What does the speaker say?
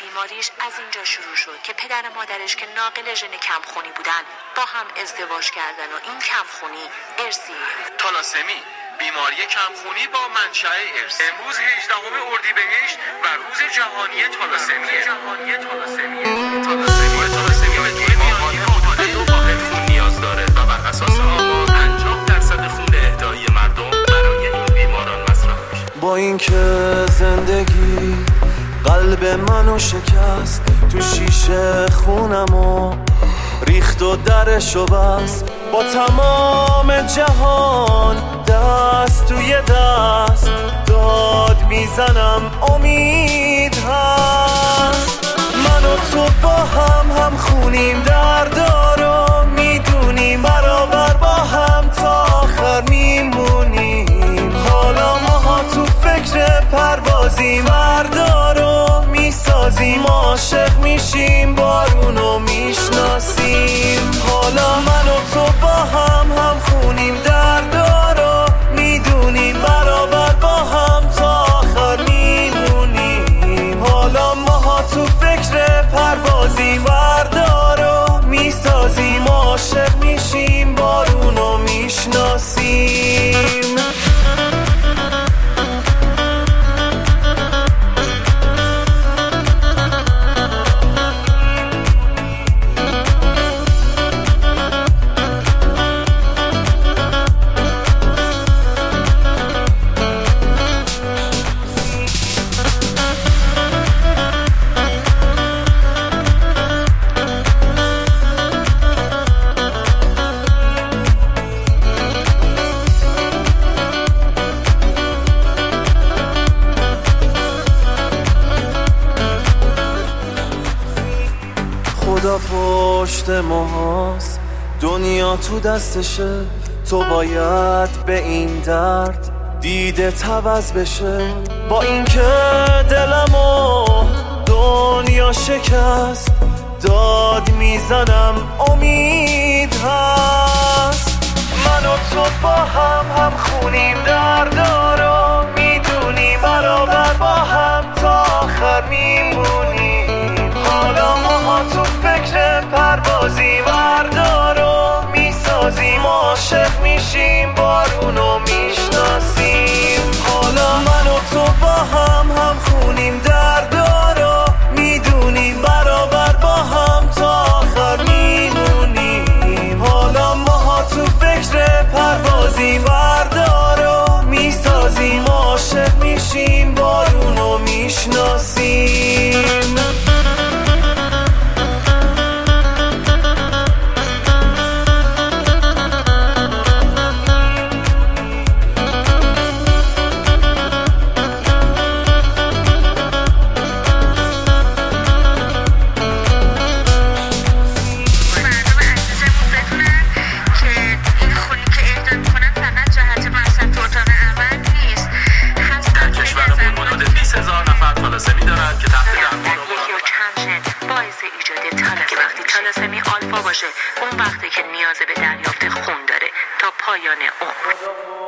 بیماریش از اینجا شروع شد که پدر مادرش که ناقل ژن کمخونی بودن با هم ازدواج کردن و این کمخونی ارسی تالاسمی بیماری کمخونی با منشأ ارث. امروز 18 اردیبهشت و روز جهانی تالاسمی جهانی تالاسمی تالاسمی واحد خون نیاز داره و بر اساس آمار 50 درصد خون اهدایی مردم برای این بیماران مصرف میشه. با اینکه زندگی قلب منو شکست تو شیشه خونمو ریخت و درشو بست. با تمام جهان دست توی دست داد می‌زنم امید هست. من و تو با هم هم خونیم دردارو می‌دونیم. برابر با هم تا آخر میمونیم. حالا ماها تو فکر پروازیم بردارو می‌سازیم عاشق میشیم بارونو می‌شناسیم. حالا من و تو با هم هم خونیم دردارو می‌دونیم برابر با هم تا آخر میمونیم. حالا ماها تو فکر پروازیم بردارو می‌سازیم. عاشق میشیم بارونو می‌شناسیم. پشت ماست دنیا تو دستشه. تو باید به این درد دیده توز بشه. با اینکه دلمو دنیا شکست داد می‌زنم امید هست. من و تو با هم هم خونیم دردارو فکر پروازی بردارو می‌سازیم عاشق میشیم بارونو می‌شناسیم. حالا من و تو با هم هم خونیم دردارو می‌دونیم برابر با هم تا آخر میمونیم. حالا ماها تو فکر پروازی بردارو می‌سازیم. پایان عمر.